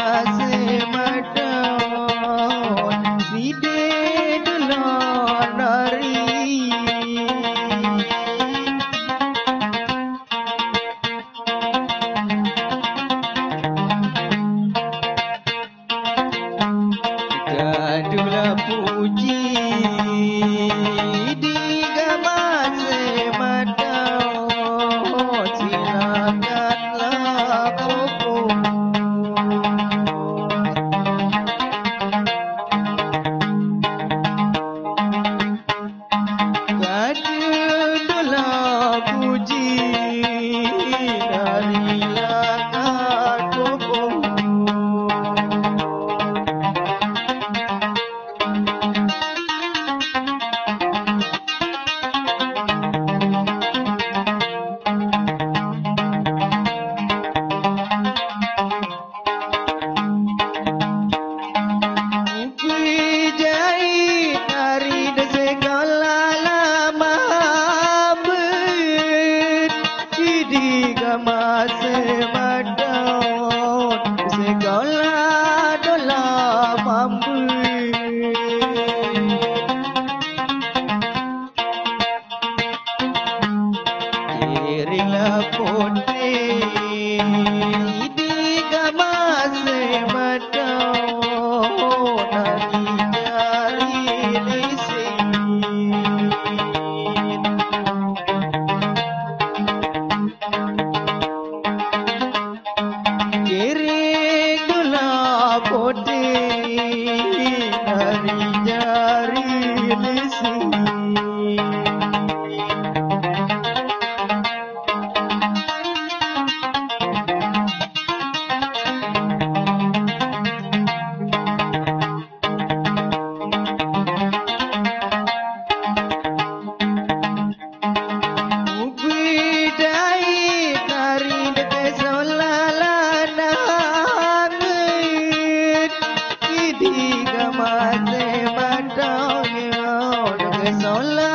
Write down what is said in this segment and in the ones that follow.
us. Dirilah putri dekat solalana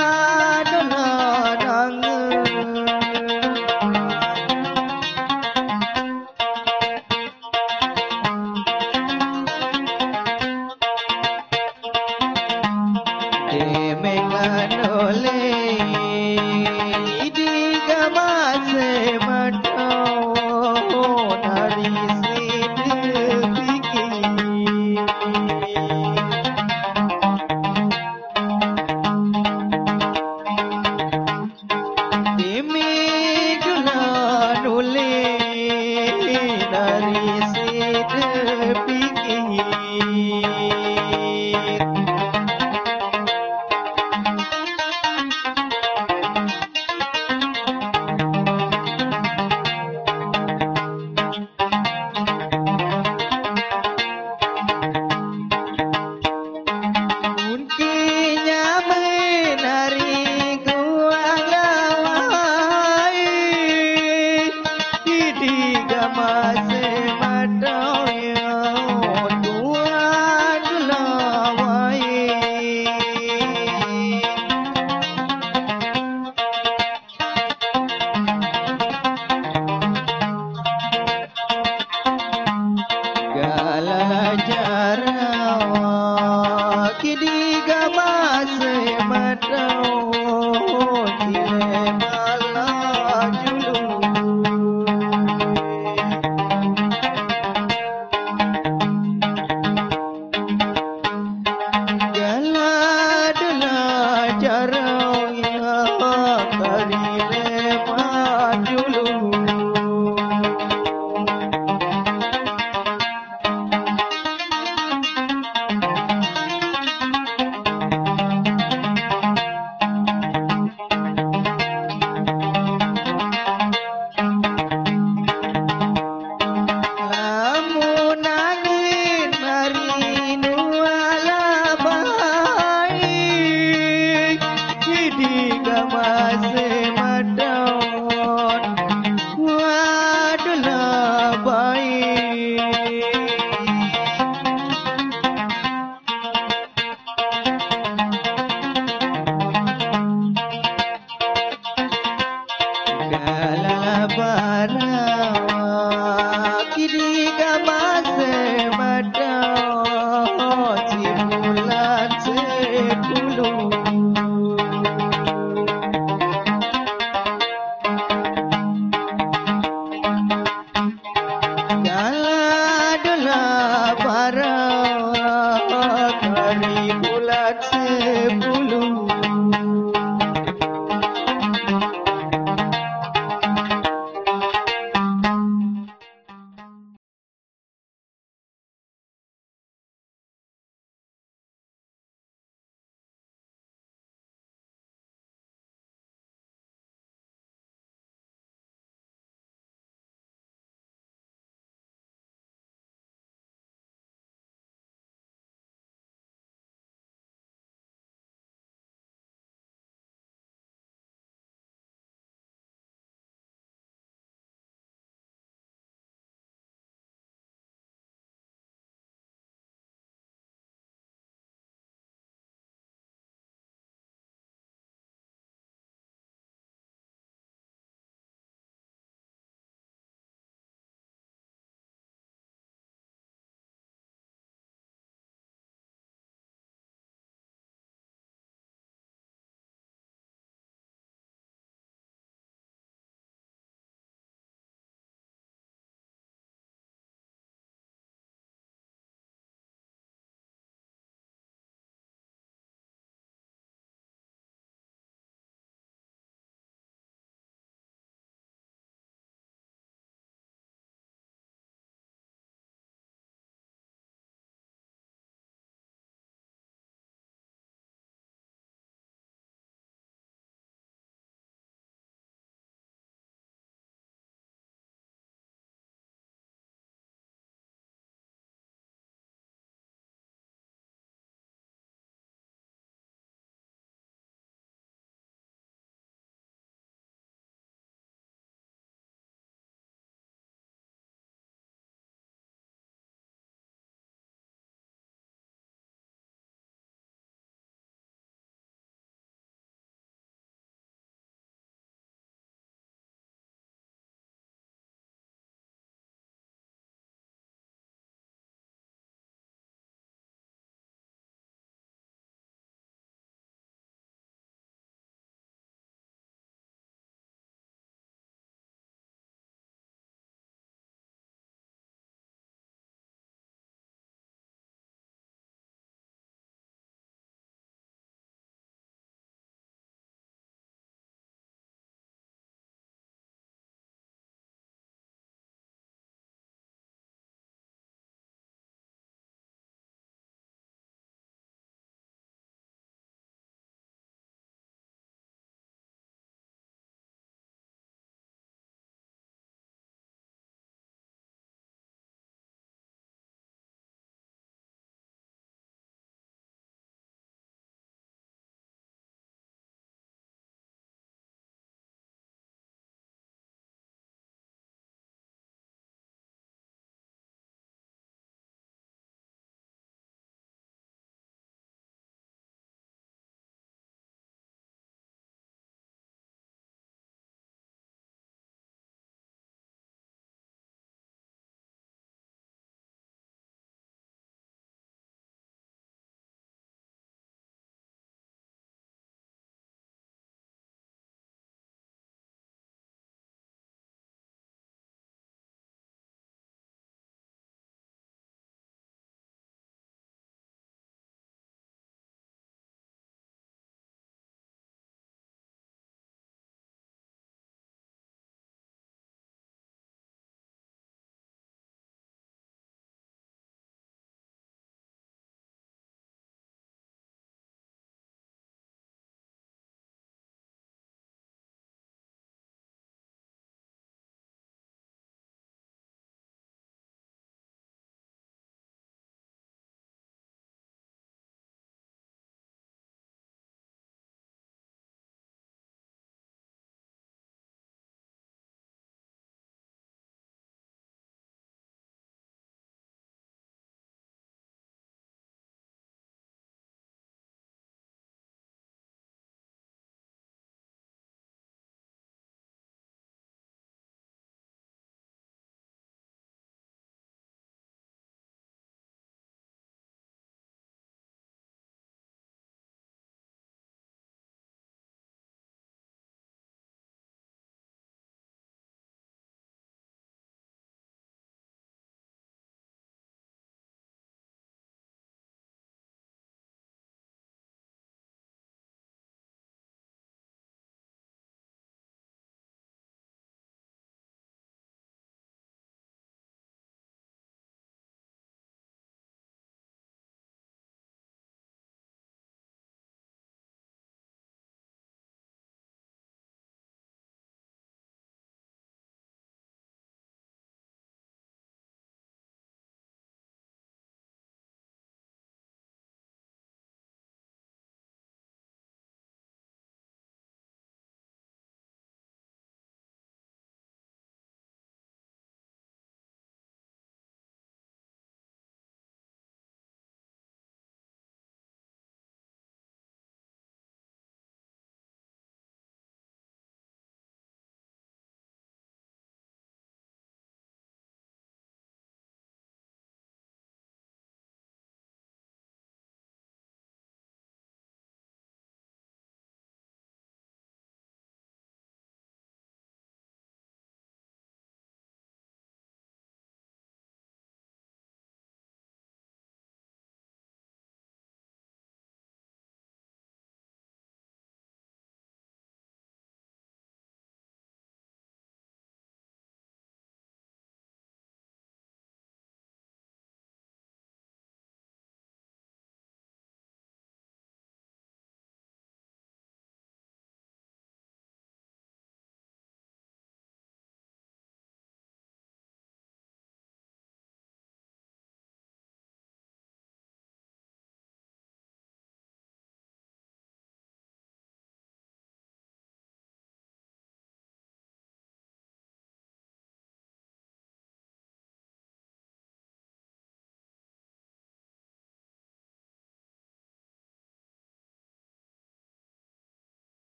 karile